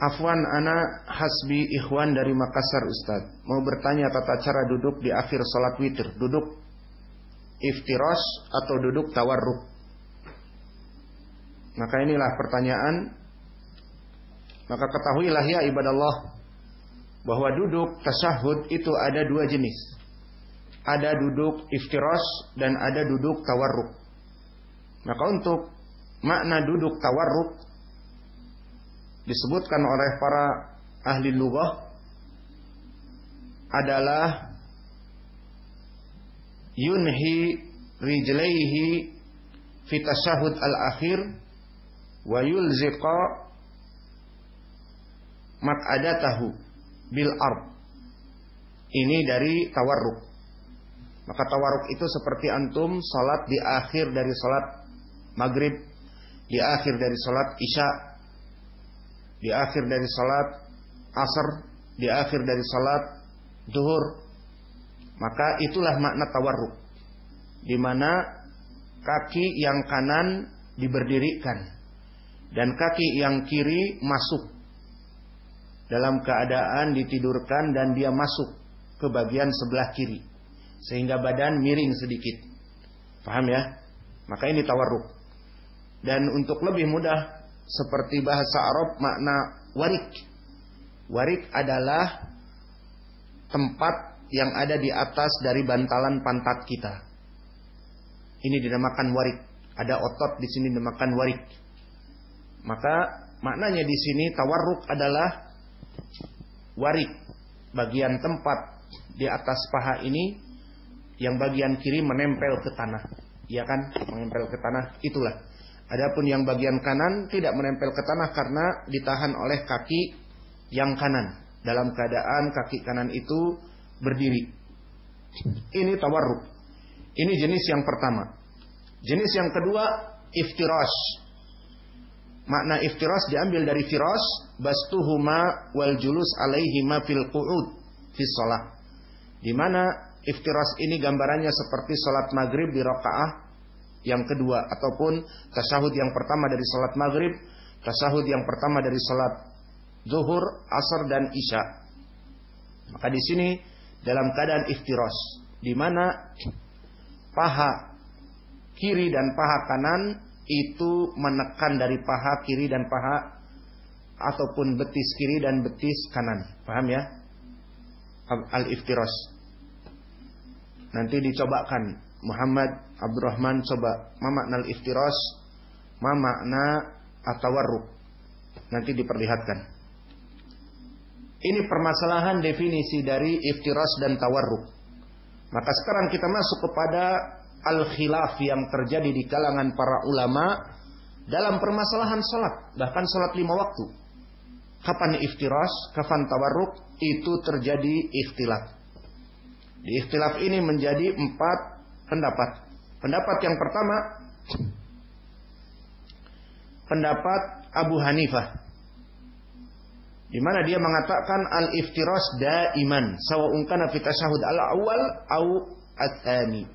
Afwan ana hasbi ikhwan dari Makassar Ustaz. Mau bertanya tata cara duduk di akhir sholat witir. Duduk iftiros atau duduk tawarruk? Maka inilah pertanyaan. Maka ketahuilah ya ibadallah Bahwa duduk tasahud itu ada dua jenis. Ada duduk iftiros dan ada duduk tawarruk. Maka untuk makna duduk tawarruk disebutkan oleh para ahli lugah adalah yunhi rijlaihi fi tashahud al-akhir wa yulziqa maq'adatahu bil ard. Ini dari tawarruk. Maka tawarruk itu seperti antum salat di akhir dari salat maghrib, di akhir dari salat isya di akhir dari salat asar, di akhir dari salat duhur. Maka itulah makna tawarruk. Di mana kaki yang kanan diberdirikan dan kaki yang kiri masuk dalam keadaan ditidurkan dan dia masuk ke bagian sebelah kiri sehingga badan miring sedikit. Paham ya? Maka ini tawarruk. Dan untuk lebih mudah seperti bahasa Arab makna warik. Warik adalah tempat yang ada di atas dari bantalan pantat kita. Ini dinamakan warik. Ada otot di sini dinamakan warik. Maka maknanya di sini tawarruk adalah warik, bagian tempat di atas paha ini yang bagian kiri menempel ke tanah. Iya kan? Menempel ke tanah itulah Adapun yang bagian kanan tidak menempel ke tanah karena ditahan oleh kaki yang kanan. Dalam keadaan kaki kanan itu berdiri. Ini tawarruk. Ini jenis yang pertama. Jenis yang kedua iftiras. Makna iftiras diambil dari firas bastuhuma wal julus alaihima fil qu'ud fi shalah. Di mana iftiras ini gambarannya seperti salat maghrib di rakaah yang kedua ataupun tasahud yang pertama dari salat maghrib, tasahud yang pertama dari salat zuhur, asar dan isya. Maka di sini dalam keadaan iftiros, di mana paha kiri dan paha kanan itu menekan dari paha kiri dan paha ataupun betis kiri dan betis kanan. Paham ya? Al-iftiros. Nanti dicobakan Muhammad Abdurrahman coba ma makna iftiras ma makna nanti diperlihatkan. Ini permasalahan definisi dari iftiras dan tawarruk. Maka sekarang kita masuk kepada al-khilaf yang terjadi di kalangan para ulama dalam permasalahan salat bahkan salat lima waktu. Kapan iftiras kapan tawarruk itu terjadi ikhtilaf. Di ikhtilaf ini menjadi empat pendapat. Pendapat yang pertama pendapat Abu Hanifah di mana dia mengatakan al-iftiras daiman sawa'un kana fi tashahhud al-awwal au ats-tsani.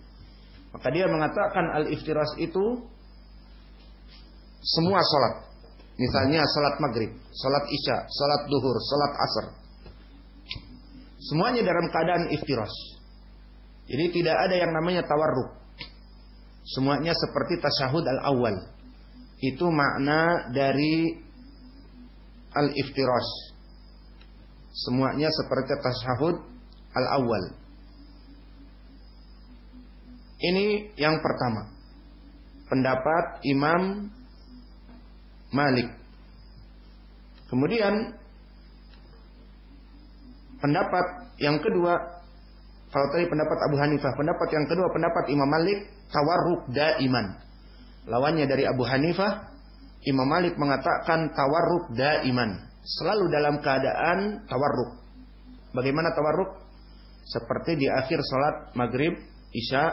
Maka dia mengatakan al-iftiras itu semua salat. Misalnya salat maghrib, salat isya, salat duhur, salat asar. Semuanya dalam keadaan iftiras. Jadi tidak ada yang namanya tawarruk. Semuanya seperti tasyahud al-awwal. Itu makna dari al-iftiras. Semuanya seperti tasyahud al-awwal. Ini yang pertama. Pendapat Imam Malik. Kemudian pendapat yang kedua kalau tadi pendapat Abu Hanifah, pendapat yang kedua pendapat Imam Malik tawarruk daiman. Lawannya dari Abu Hanifah, Imam Malik mengatakan tawarruk daiman, selalu dalam keadaan tawarruk. Bagaimana tawarruk? Seperti di akhir salat maghrib, isya,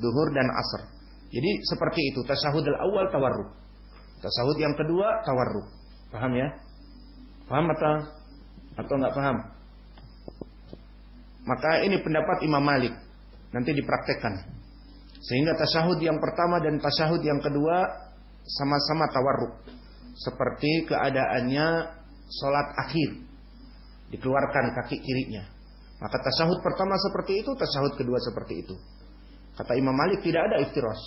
duhur dan asar. Jadi seperti itu tasahud awal tawarruk. Tasahud yang kedua tawarruk. Paham ya? Paham atau atau nggak paham? Maka ini pendapat Imam Malik. Nanti dipraktekkan. Sehingga tasyahud yang pertama dan tasyahud yang kedua sama-sama tawarruk. Seperti keadaannya solat akhir. Dikeluarkan kaki kirinya. Maka tasahud pertama seperti itu, tasahud kedua seperti itu. Kata Imam Malik tidak ada iftiros.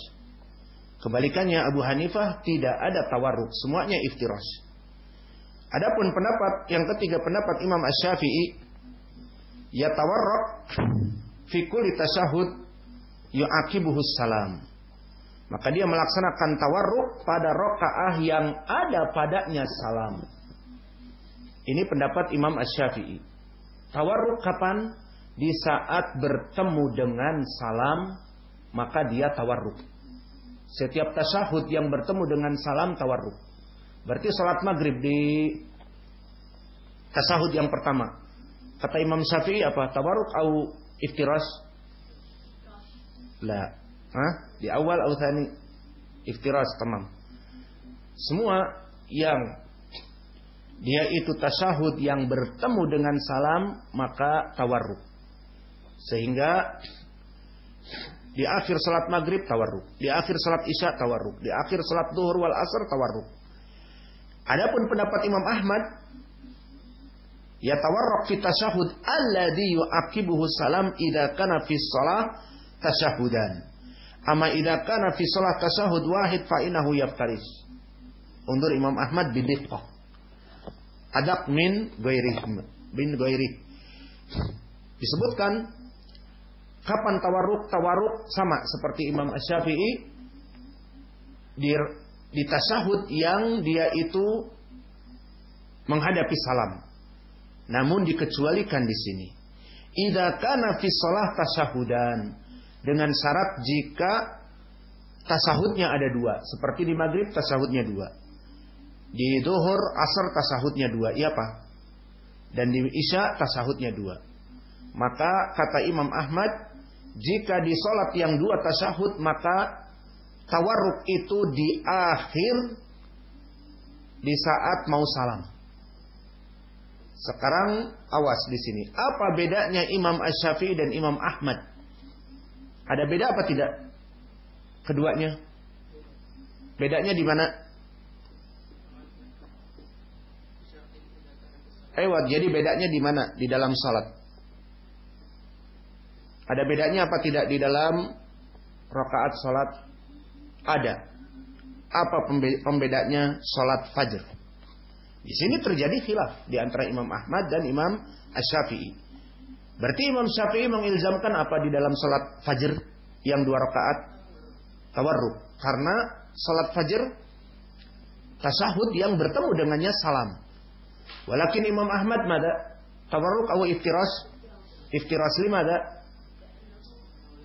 Kebalikannya Abu Hanifah tidak ada tawarruk, semuanya iftiros. Adapun pendapat yang ketiga pendapat Imam Asy-Syafi'i ya tawarruk fi kulli tasyahud yu'aqibuhu salam. Maka dia melaksanakan tawarruk pada rokaah yang ada padanya salam. Ini pendapat Imam Asy-Syafi'i. Tawarruk kapan? Di saat bertemu dengan salam, maka dia tawarruk. Setiap tasyahud yang bertemu dengan salam tawarruk. Berarti salat maghrib di tasahud yang pertama. Kata Imam Syafi'i apa? Tawarruk au iftiras? La. Hah? Di awal atau tani? Iftiras tamam. Semua yang dia itu tasahud yang bertemu dengan salam maka tawarruk. Sehingga di akhir salat maghrib tawarruk, di akhir salat isya tawarruk, di akhir salat duhur wal asr tawarruk. Adapun pendapat Imam Ahmad yatawarraq fi tasyahud alladhi yu'aqibuhu salam idza kana fi shalah tasyahudan. Ama idza kana fi shalah tasyahud wahid fa innahu yaftaris. Undur Imam Ahmad bidiqqah. Adak min ghairi bin ghairi. Disebutkan kapan tawarruk tawarruk sama seperti Imam Asy-Syafi'i di di tasahud yang dia itu menghadapi salam. Namun dikecualikan di sini. Idza kana fi shalah tasahudan dengan syarat jika tasahudnya ada dua, seperti di maghrib tasahudnya dua. Di duhur asar tasahudnya dua, iya pak? Dan di isya tasahudnya dua. Maka kata Imam Ahmad, jika di sholat yang dua tasahud maka Tawarruk itu di akhir di saat mau salam. Sekarang awas di sini. Apa bedanya Imam Ash-Syafi'i dan Imam Ahmad? Ada beda apa tidak? Keduanya? Bedanya di mana? Ewat, jadi bedanya di mana? Di dalam salat. Ada bedanya apa tidak di dalam rakaat salat ada. Apa pembedanya sholat fajr? Di sini terjadi khilaf di antara Imam Ahmad dan Imam Ash-Syafi'i. Berarti Imam Syafi'i mengilzamkan apa di dalam sholat fajr yang dua rakaat tawarruk. Karena sholat fajr tasahud yang bertemu dengannya salam. Walakin Imam Ahmad mada tawarruk atau iftiras iftiras lima ada.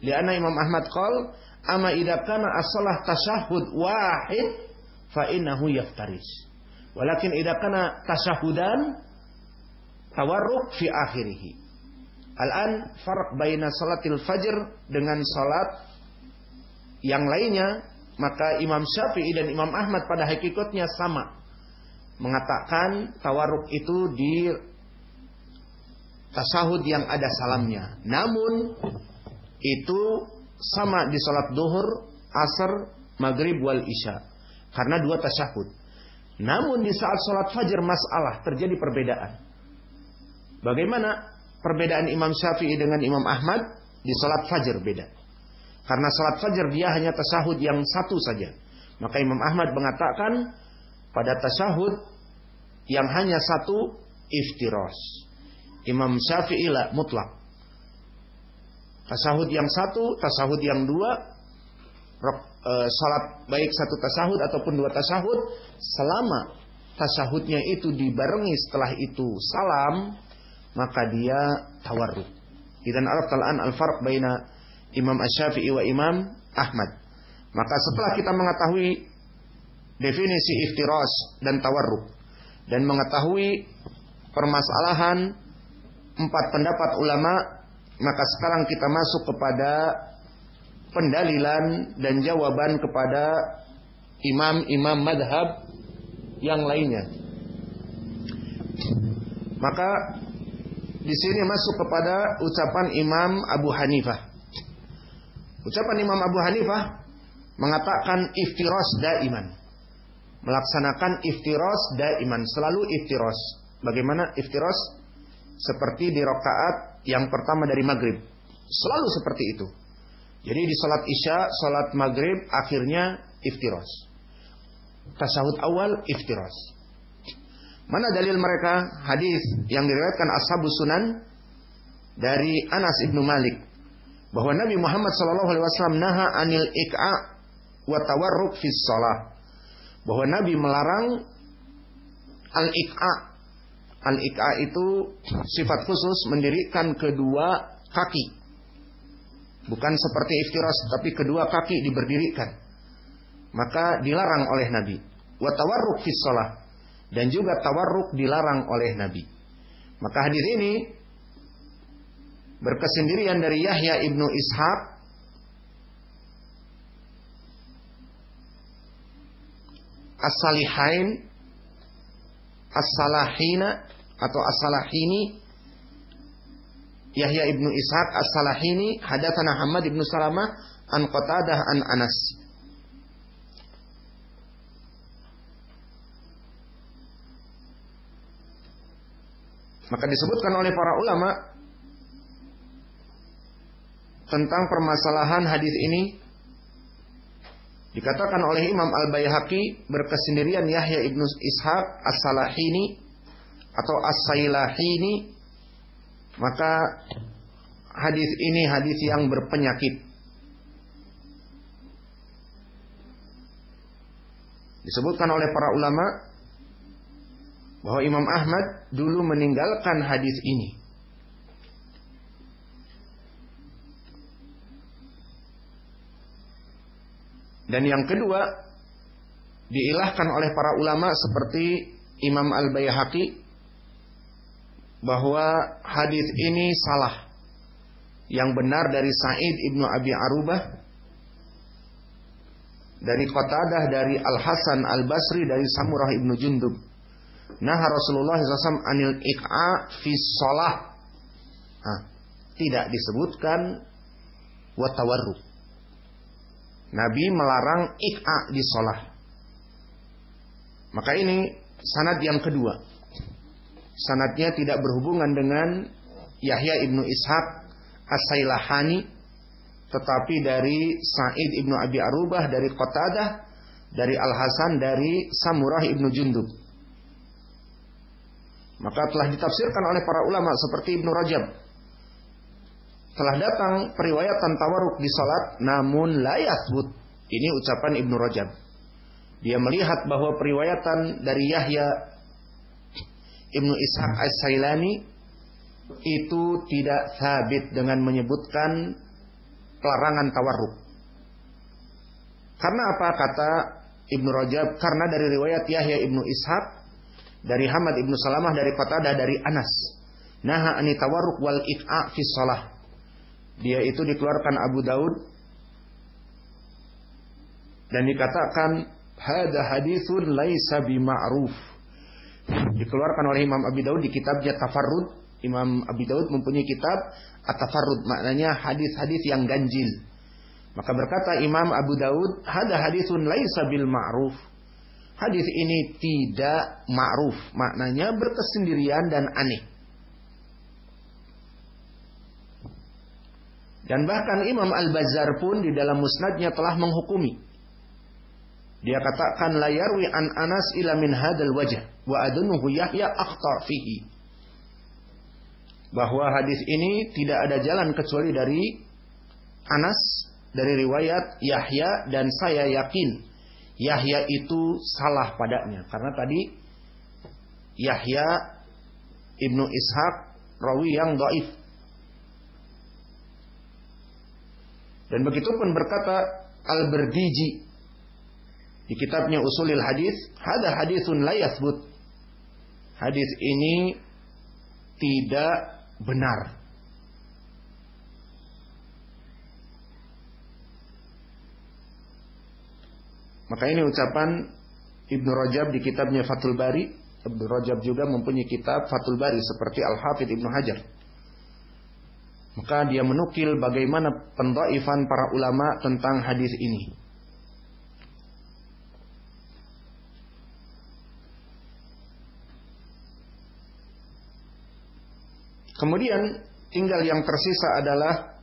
Liana Imam Ahmad qol Ama idza kana as-salah tasyahud wahid fa innahu yaftaris. Walakin idza kana tasyahudan tawarruk fi akhirih. Al-an farq baina salatil fajr dengan salat yang lainnya maka Imam Syafi'i dan Imam Ahmad pada hakikatnya sama mengatakan tawarruk itu di tasahud yang ada salamnya. Namun itu sama di salat duhur, asar, maghrib wal isya. Karena dua tasyahud. Namun di saat salat fajar masalah terjadi perbedaan. Bagaimana perbedaan Imam Syafi'i dengan Imam Ahmad di salat fajar beda. Karena salat fajar dia hanya tasyahud yang satu saja. Maka Imam Ahmad mengatakan pada tasyahud yang hanya satu iftiros. Imam Syafi'i lah mutlak. Tasahud yang satu, tasahud yang dua, e, salat baik satu tasahud ataupun dua tasahud, selama tasahudnya itu dibarengi setelah itu salam, maka dia tawarruk. Idan Arab talaan al-farq baina Imam Asy-Syafi'i wa Imam Ahmad. Maka setelah kita mengetahui definisi iftiras dan tawarruk dan mengetahui permasalahan empat pendapat ulama maka sekarang kita masuk kepada pendalilan dan jawaban kepada imam-imam madhab yang lainnya. Maka di sini masuk kepada ucapan Imam Abu Hanifah. Ucapan Imam Abu Hanifah mengatakan iftiros daiman. Melaksanakan iftiros daiman, selalu iftiros. bagaimana iftiros seperti di rakaat yang pertama dari maghrib. Selalu seperti itu. Jadi di salat isya, salat maghrib akhirnya iftiros. Tasahud awal iftiros. Mana dalil mereka? Hadis yang diriwayatkan Ashabus Sunan dari Anas ibnu Malik bahwa Nabi Muhammad SAW naha anil ik'a wa tawarruk fi shalah. Bahwa Nabi melarang al-ik'a. Al-ik'a itu sifat khusus mendirikan kedua kaki Bukan seperti iftiras, tapi kedua kaki diberdirikan. Maka dilarang oleh Nabi. Wa tawarruk Dan juga tawarruk dilarang oleh Nabi. Maka hadis ini berkesendirian dari Yahya ibnu Ishaq As-Salihain As-Salahina atau As-Salahini Yahya ibnu Ishaq As-Salahini hadatsana Muhammad ibnu Salamah an Qatadah an Anas. Maka disebutkan oleh para ulama tentang permasalahan hadis ini dikatakan oleh Imam Al-Baihaqi berkesendirian Yahya ibnu Ishaq As-Salahini atau As-Sailahini maka hadis ini hadis yang berpenyakit. Disebutkan oleh para ulama bahwa Imam Ahmad dulu meninggalkan hadis ini. Dan yang kedua diilahkan oleh para ulama seperti Imam Al-Baihaqi bahwa hadis ini salah. Yang benar dari Sa'id ibnu Abi Arubah dari Qatadah dari Al Hasan Al Basri dari Samurah ibnu Jundub. Nah Rasulullah SAW anil ik'a fi sholah. Tidak disebutkan watawarruk. Nabi melarang ik'a di sholah. Maka ini sanad yang kedua sanatnya tidak berhubungan dengan Yahya ibnu Ishaq As-Sailahani tetapi dari Sa'id ibnu Abi Arubah dari Qatadah dari Al Hasan dari Samurah ibnu Jundub. Maka telah ditafsirkan oleh para ulama seperti Ibnu Rajab. Telah datang periwayatan tawaruk di salat namun layat but ini ucapan Ibnu Rajab. Dia melihat bahwa periwayatan dari Yahya Ibnu Ishaq As-Sailani itu tidak sabit dengan menyebutkan pelarangan tawarruk. Karena apa kata Ibnu Rajab? Karena dari riwayat Yahya Ibnu Ishaq dari Hamad Ibnu Salamah dari Qatadah dari Anas. Naha ani tawarruk wal it'a fi shalah. Dia itu dikeluarkan Abu Daud dan dikatakan hada hadithun laisa bima'ruf dikeluarkan oleh Imam Abi Daud di kitabnya Tafarrud. Imam Abi Daud mempunyai kitab At-Tafarrud, maknanya hadis-hadis yang ganjil. Maka berkata Imam Abu Daud, "Hada hadisun laisa bil ma'ruf." Hadis ini tidak ma'ruf, maknanya berkesendirian dan aneh. Dan bahkan Imam Al-Bazzar pun di dalam musnadnya telah menghukumi dia katakan la yarwi an Anas ila min hadal wajah wa adunuhu Yahya akhta fihi. Bahwa hadis ini tidak ada jalan kecuali dari Anas dari riwayat Yahya dan saya yakin Yahya itu salah padanya karena tadi Yahya Ibnu Ishaq rawi yang dhaif. Dan begitu pun berkata Al-Berdiji di kitabnya Usulil Hadis, ada hadisun la yathbut. Hadis ini tidak benar. Maka ini ucapan Ibnu Rajab di kitabnya Fathul Bari. Ibnu Rajab juga mempunyai kitab Fathul Bari seperti Al-Hafidh Ibnu Hajar. Maka dia menukil bagaimana pendaifan para ulama tentang hadis ini. Kemudian tinggal yang tersisa adalah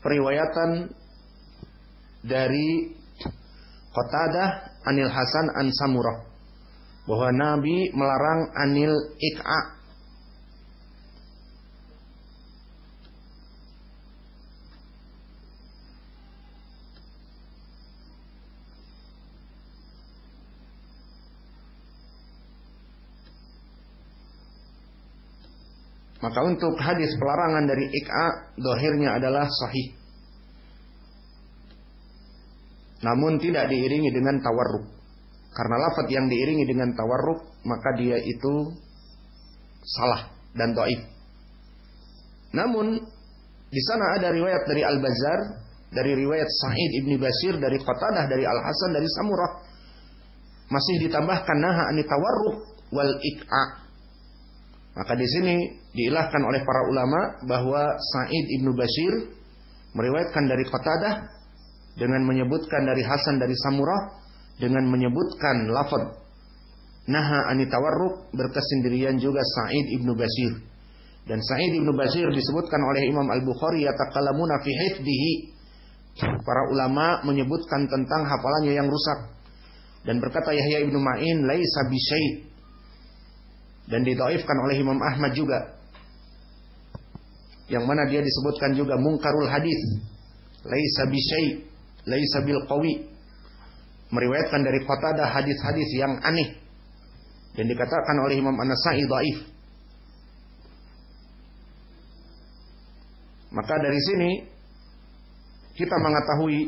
periwayatan dari Qatadah Anil Hasan An Samurah. Bahwa Nabi melarang anil ik'a Maka untuk hadis pelarangan dari ik'a dohirnya adalah sahih. Namun tidak diiringi dengan tawarruk. Karena lafaz yang diiringi dengan tawarruk maka dia itu salah dan doif. Namun di sana ada riwayat dari Al Bazar, dari riwayat Sa'id ibni Basir, dari Qatadah, dari Al Hasan, dari Samurah. Masih ditambahkan naha ani tawarruk wal ik'a maka di sini diilahkan oleh para ulama bahwa Sa'id ibnu Bashir meriwayatkan dari Qatadah dengan menyebutkan dari Hasan dari Samurah dengan menyebutkan lafad naha anitawarruk berkesendirian juga Sa'id ibnu Bashir. Dan Sa'id ibnu Bashir disebutkan oleh Imam Al Bukhari yatakalamuna fi hifdihi. Para ulama menyebutkan tentang hafalannya yang rusak. Dan berkata Yahya ibnu Ma'in laisa bisyai dan ditaifkan oleh Imam Ahmad juga. Yang mana dia disebutkan juga mungkarul hadis. Laisa bisyai laisa bil qawi. Meriwayatkan dari Qatadah hadis-hadis yang aneh. Dan dikatakan oleh Imam An-Nasa'i dhaif. Maka dari sini kita mengetahui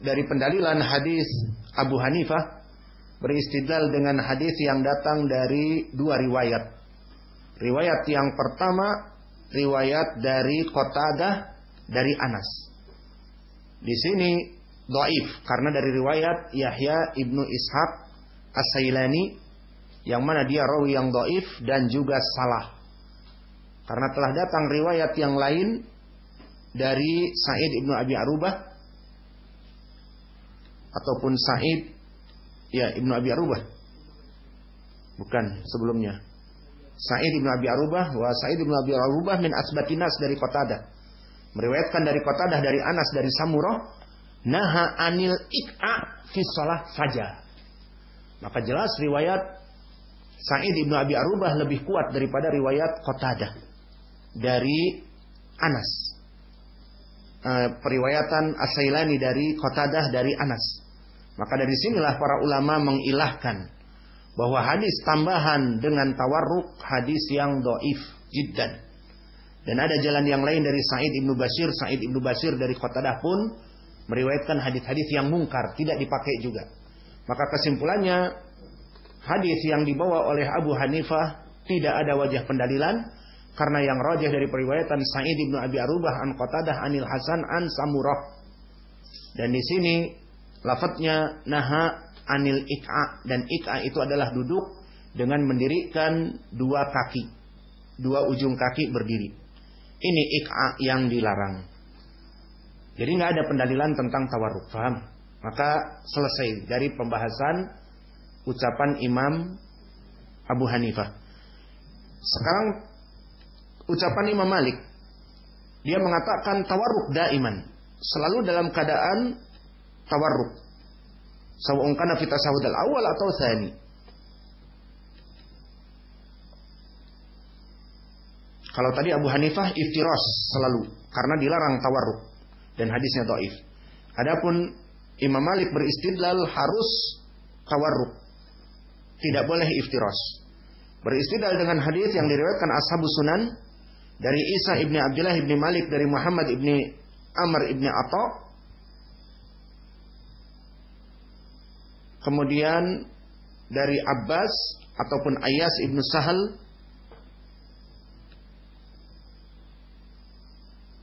dari pendalilan hadis Abu Hanifah beristidlal dengan hadis yang datang dari dua riwayat. Riwayat yang pertama riwayat dari Qatadah dari Anas. Di sini doif karena dari riwayat Yahya ibnu Ishaq As-Sailani yang mana dia rawi yang doif dan juga salah. Karena telah datang riwayat yang lain dari Said ibnu Abi Arubah ataupun Said Ya, Ibnu Abi Arubah. Bukan sebelumnya. Sa'id Ibnu Abi Arubah wa Sa'id Ibnu Abi Arubah min asbatinas dari Qatadah. Meriwayatkan dari Qatadah dari Anas dari Samurah, naha anil ik'a fi shalah saja. Maka jelas riwayat Sa'id Ibnu Abi Arubah lebih kuat daripada riwayat Qatadah dari Anas. E, periwayatan Asailani dari Qatadah dari Anas. Maka dari sinilah para ulama mengilahkan bahwa hadis tambahan dengan tawarruk hadis yang doif jiddan. Dan ada jalan yang lain dari Sa'id ibnu Basir, Sa'id ibnu Basir dari Qatadah pun meriwayatkan hadis-hadis yang mungkar, tidak dipakai juga. Maka kesimpulannya hadis yang dibawa oleh Abu Hanifah tidak ada wajah pendalilan karena yang rajah dari periwayatan Sa'id ibnu Abi Arubah an Qatadah anil Hasan an Samurah. Dan di sini Lafadznya naha anil ik'a dan ik'a itu adalah duduk dengan mendirikan dua kaki, dua ujung kaki berdiri. Ini ik'a yang dilarang. Jadi nggak ada pendalilan tentang tawarruk, paham? Maka selesai dari pembahasan ucapan Imam Abu Hanifah. Sekarang ucapan Imam Malik. Dia mengatakan tawarruk daiman, selalu dalam keadaan tawarruk. Sawa'un kana fi tasawud al-awwal atau tsani. Kalau tadi Abu Hanifah iftiras selalu karena dilarang tawarruk dan hadisnya dhaif. Adapun Imam Malik beristidlal harus tawarruk. Tidak boleh iftiras. Beristidlal dengan hadis yang diriwayatkan Ashabus Sunan dari Isa ibni Abdullah ibni Malik dari Muhammad ibni Amr ibni Atta Kemudian dari Abbas ataupun Ayas ibnu Sahal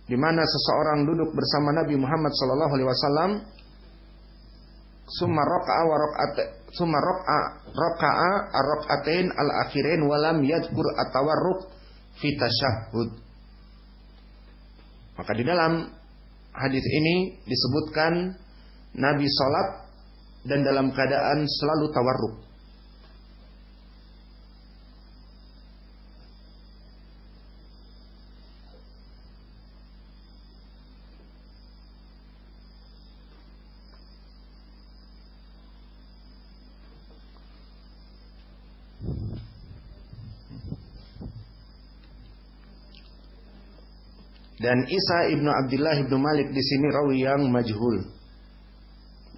di mana seseorang duduk bersama Nabi Muhammad sallallahu alaihi wasallam summa raka'a wa raka'at summa raka'a raka'a ar-raka'atain al-akhirain wa lam yadhkur at-tawarruk maka di dalam hadis ini disebutkan Nabi salat dan dalam keadaan selalu tawarruk. Dan Isa ibnu Abdullah ibnu Malik di sini rawi yang majhul.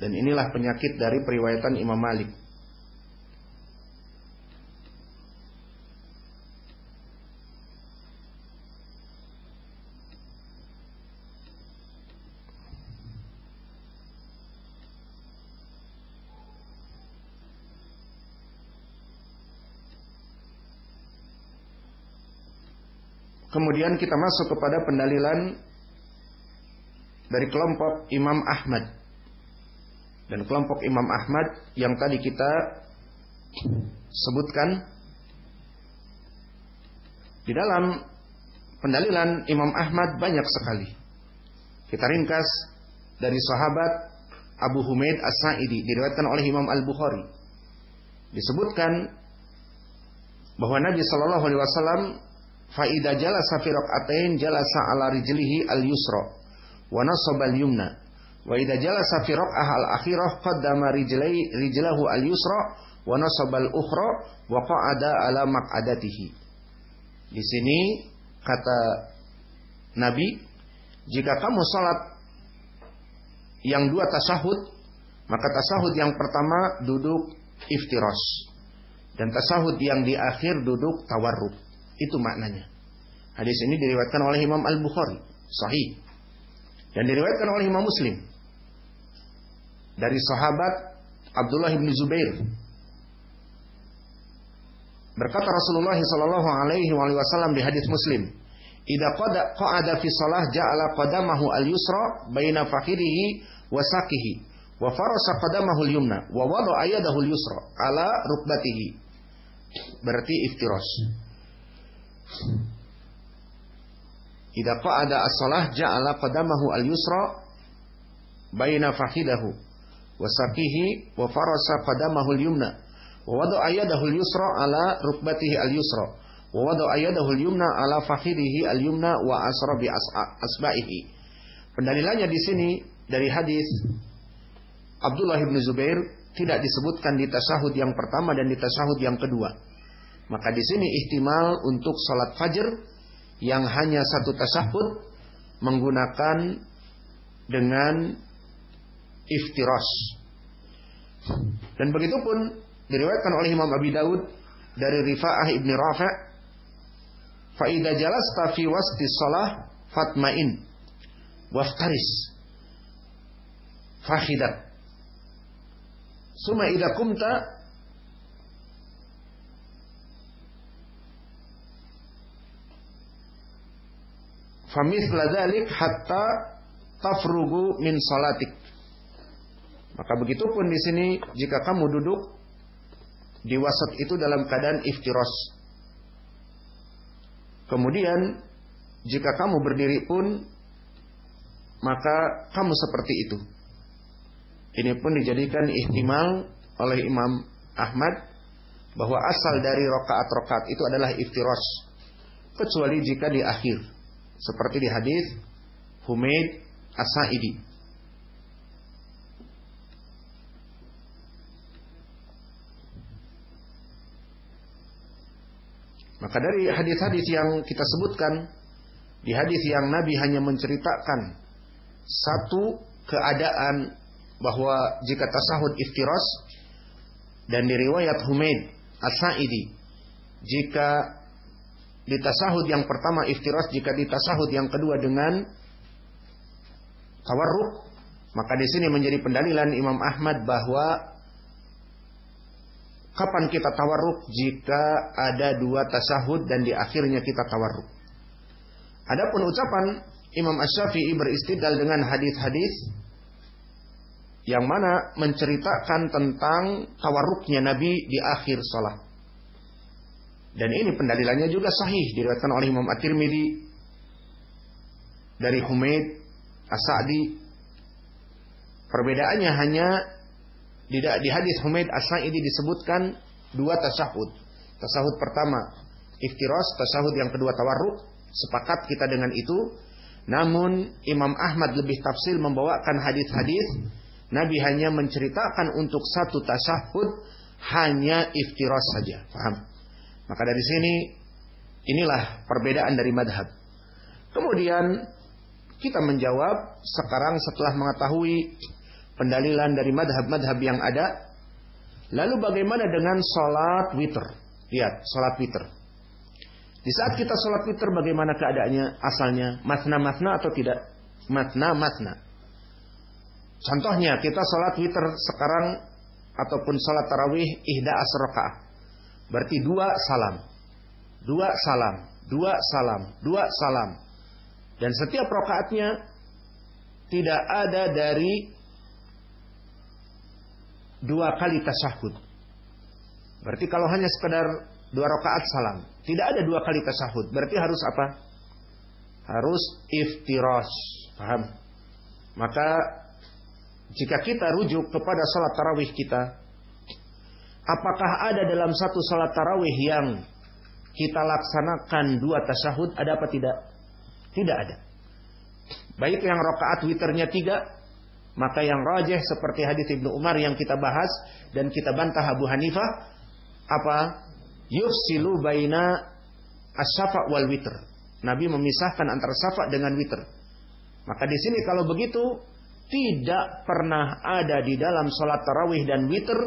Dan inilah penyakit dari periwayatan Imam Malik. Kemudian kita masuk kepada pendalilan dari kelompok Imam Ahmad. Dan kelompok Imam Ahmad yang tadi kita sebutkan di dalam pendalilan Imam Ahmad banyak sekali. Kita ringkas dari sahabat Abu Humaid As-Sa'idi diriwayatkan oleh Imam Al-Bukhari. Disebutkan bahwa Nabi Shallallahu alaihi wasallam Faida jalasa fi rak'atain jalasa ala rijlihi al-yusra wa nasaba al-yumna. Wa idza jalasa fi rak'ah al-akhirah qaddama rijlai rijlahu al-yusra wa nasaba al-ukhra wa qa'ada ala maq'adatihi. Di sini kata Nabi, jika kamu salat yang dua tasahud, maka tasahud yang pertama duduk iftiros dan tasahud yang di akhir duduk tawarruk. Itu maknanya. Hadis ini diriwayatkan oleh Imam Al-Bukhari, sahih. Dan diriwayatkan oleh Imam Muslim. Dari sahabat Abdullah bin Zubair. Berkata Rasulullah sallallahu alaihi wasallam di hadis Muslim, "Idza qada qa'ada fi shalah ja'ala qadamahu al-yusra baina fakhirihi wa saqihi wa farasa qadamahu al-yumna wa wada'a yadahu al-yusra ala rukbatihi." Berarti iftiras. Idza qa'ada as-salah ja'ala qadamahu al-yusra baina fakhidahu wa saqihi wa farasa qadamahu al-yumna wa wada'a yadahu al-yusra ala rukbatihi al-yusra wa wada'a yadahu al-yumna ala fakhidihi al-yumna wa asra bi asba'ihi. Pendalilannya di sini dari hadis Abdullah bin Zubair tidak disebutkan di tasahud yang pertama dan di tasahud yang kedua. Maka di sini ihtimal untuk salat fajr yang hanya satu tasahud menggunakan dengan iftiras. Dan begitu pun diriwayatkan oleh Imam Abi Daud dari Rifa'ah ibni Rafa' Fa'idha jalasta fi wasti salah fatmain waftaris fakhidak Suma idha kumta Famithla dzalik hatta tafrugu min salatik. Maka begitu pun di sini jika kamu duduk di wasat itu dalam keadaan iftiros. Kemudian jika kamu berdiri pun maka kamu seperti itu. Ini pun dijadikan ihtimal oleh Imam Ahmad bahwa asal dari rokaat-rokaat itu adalah iftiros kecuali jika di akhir seperti di hadis Humaid As-Sa'idi. Maka dari hadis-hadis yang kita sebutkan di hadis yang Nabi hanya menceritakan satu keadaan bahwa jika tasahud iftiras dan di riwayat Humaid As-Sa'idi jika di tasahud yang pertama iftiras jika di tasahud yang kedua dengan tawarruk maka di sini menjadi pendalilan Imam Ahmad bahwa kapan kita tawarruk jika ada dua tasahud dan di akhirnya kita tawarruk. Adapun ucapan Imam Asy-Syafi'i beristidlal dengan hadis-hadis yang mana menceritakan tentang tawarruknya Nabi di akhir salat. Dan ini pendalilannya juga sahih diriwayatkan oleh Imam At-Tirmidzi dari Humaid As-Sa'di. Perbedaannya hanya di, di hadis Humaid As-Sa'idi disebutkan dua tasahud. Tasahud pertama iftiros, tasahud yang kedua tawarruk. Sepakat kita dengan itu. Namun Imam Ahmad lebih tafsir membawakan hadis-hadis Nabi hanya menceritakan untuk satu tasahud hanya iftiros saja. Paham? Maka dari sini inilah perbedaan dari madhab. Kemudian Kita menjawab sekarang setelah mengetahui pendalilan dari madhab-madhab yang ada. Lalu bagaimana dengan sholat witir? Lihat, sholat witir. Di saat kita sholat witir bagaimana keadaannya asalnya? Matna-matna atau tidak? Matna-matna. Contohnya kita sholat witir sekarang ataupun sholat tarawih ihda asrokaah. Berarti dua salam. Dua salam. Dua salam. Dua salam. Dan setiap rokaatnya tidak ada dari dua kali tasyahud. Berarti kalau hanya sekedar dua rakaat salam, tidak ada dua kali tasyahud. Berarti harus apa? Harus iftiras. Paham? Maka jika kita rujuk kepada salat tarawih kita, apakah ada dalam satu salat tarawih yang kita laksanakan dua tasyahud? Ada apa tidak? Tidak ada. Baik yang rakaat witernya tiga maka yang rajih seperti hadis Ibnu Umar yang kita bahas dan kita bantah Abu Hanifah apa? Yufsilu baina asyafa wal witr. Nabi memisahkan antara syafa dengan witr. Maka di sini kalau begitu tidak pernah ada di dalam sholat tarawih dan witr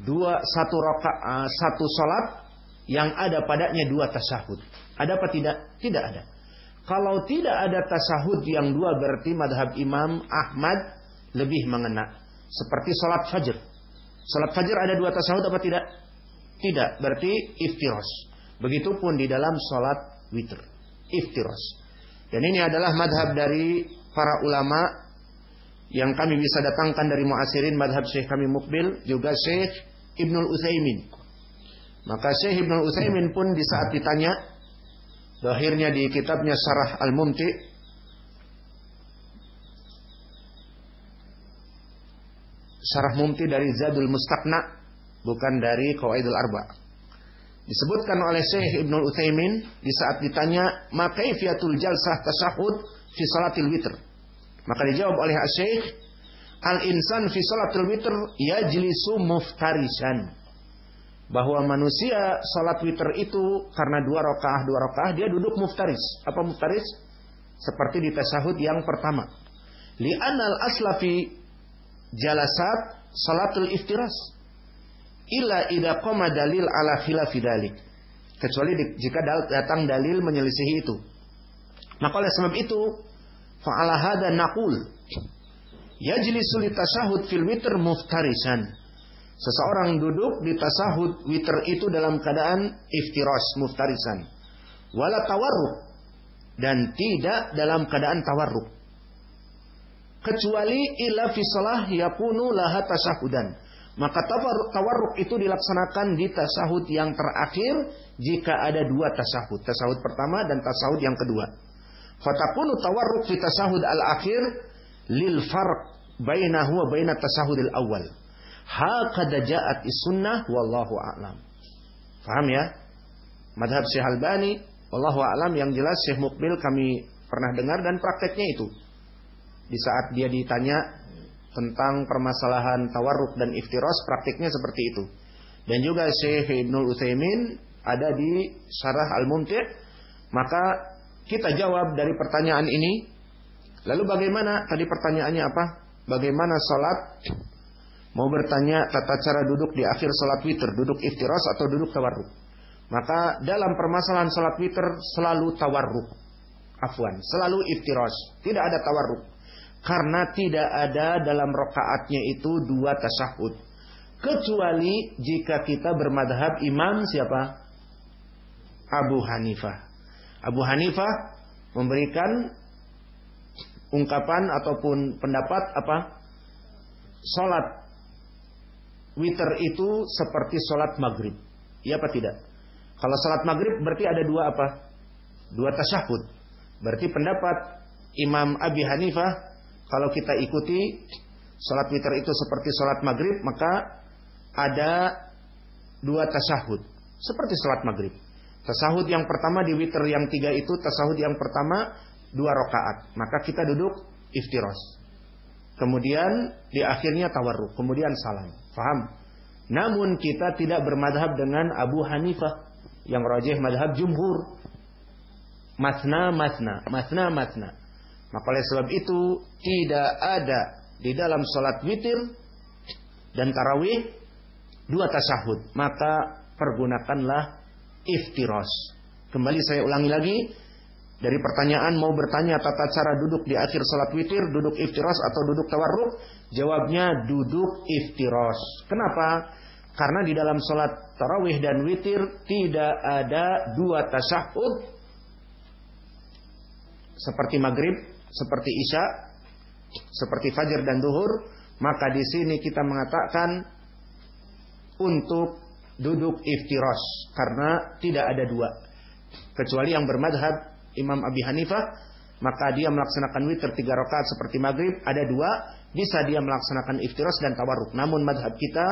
dua satu roka uh, satu sholat yang ada padanya dua tasyahud. Ada apa tidak? Tidak ada. Kalau tidak ada tasahud yang dua berarti madhab Imam Ahmad lebih mengena. Seperti sholat fajr. Sholat fajr ada dua tasahud apa tidak? Tidak. Berarti iftiros. Begitupun di dalam sholat witr. Iftiros. Dan ini adalah madhab dari para ulama yang kami bisa datangkan dari muasirin madhab Syekh kami Mukbil juga Syekh Ibnul Utsaimin. Maka Syekh Ibnul Utsaimin pun di saat ditanya Akhirnya di kitabnya Sarah Al-Mumti Sarah Mumti dari Zadul Mustaqna bukan dari Qawaidul Arba. Disebutkan oleh Syekh Ibnu Utsaimin di saat ditanya, "Maka kaifiyatul jalsah tasyahud fi salatil witr?" Maka dijawab oleh Syekh, "Al-insan fi salatil witr yajlisu muftarisan." Bahwa manusia salat witir itu karena dua rakaah dua rakaah dia duduk muftaris. Apa muftaris? Seperti di tasahud yang pertama. Li'anal aslafi jalasat salatul iftiras. Illa ida qama dalil ala khilafi dalik. Kecuali jika datang dalil menyelisihi itu. Maka oleh sebab itu, fa'ala hada naqul. Yajlisu li tasahud fil witr muftarisan Seseorang duduk di tasahud witer itu dalam keadaan iftiras muftarisan. Wala tawarruk. Dan tidak dalam keadaan tawarruk. Kecuali ila fi salah yakunu laha tasahudan. Maka tawarruk itu dilaksanakan di tasahud yang terakhir jika ada dua tasahud. Tasahud pertama dan tasahud yang kedua. Fatakunu tawarruk fi tasahud al-akhir lil farq bainahu wa bainat tasahudil awal Hakada ja'at sunnah wallahu a'lam. Paham ya? Madhab Syekh Albani wallahu a'lam yang jelas Syekh Mukbil kami pernah dengar dan prakteknya itu. Di saat dia ditanya tentang permasalahan tawarruk dan iftiros praktiknya seperti itu. Dan juga Syekh Ibnul Utsaimin ada di Syarah Al-Mumti' maka kita jawab dari pertanyaan ini. Lalu bagaimana? Tadi pertanyaannya apa? Bagaimana sholat Mau bertanya tata cara duduk di akhir salat witir, duduk iftiras atau duduk tawarruk. Maka dalam permasalahan salat witir selalu tawarruk. Afwan, selalu iftiras, tidak ada tawarruk. Karena tidak ada dalam rokaatnya itu dua tasahud. Kecuali jika kita bermadhab imam siapa? Abu Hanifah. Abu Hanifah memberikan ungkapan ataupun pendapat apa? Salat Witir itu seperti sholat maghrib. Iya apa tidak? Kalau sholat maghrib berarti ada dua apa? Dua tasyahud. Berarti pendapat Imam Abi Hanifah kalau kita ikuti sholat witir itu seperti sholat maghrib maka ada dua tasyahud. Seperti sholat maghrib. Tasahud yang pertama di witir yang tiga itu tasahud yang pertama dua rakaat. Maka kita duduk iftiros. Kemudian di akhirnya tawarruk, kemudian salam. Faham? Namun kita tidak bermadhab dengan Abu Hanifah yang rajih madhab jumhur. Masna masna, masna masna. Maka oleh sebab itu tidak ada di dalam sholat witir dan tarawih dua tasahud. Maka pergunakanlah iftiros. Kembali saya ulangi lagi. Dari pertanyaan mau bertanya tata cara duduk di akhir sholat witir, duduk iftiros atau duduk tawarruk? Jawabnya duduk iftiros. Kenapa? Karena di dalam sholat tarawih dan witir tidak ada dua tasahud seperti maghrib, seperti isya, seperti fajar dan duhur. Maka di sini kita mengatakan untuk duduk iftiros karena tidak ada dua kecuali yang bermadhab Imam Abi Hanifah maka dia melaksanakan witir tiga rakaat seperti maghrib ada dua bisa dia melaksanakan iftiros dan tawarruk namun madhab kita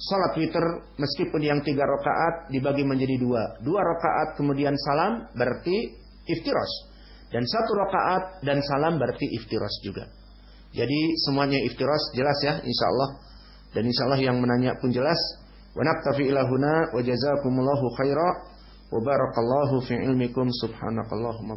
Salat witir meskipun yang tiga rakaat dibagi menjadi dua. Dua rakaat kemudian salam berarti iftiros. Dan satu rakaat dan salam berarti iftiros juga. Jadi semuanya iftiros jelas ya insya Allah. Dan insya Allah yang menanya pun jelas. Wa naktafi ilahuna wa jazakumullahu وبارك الله في علمكم سبحانك اللهم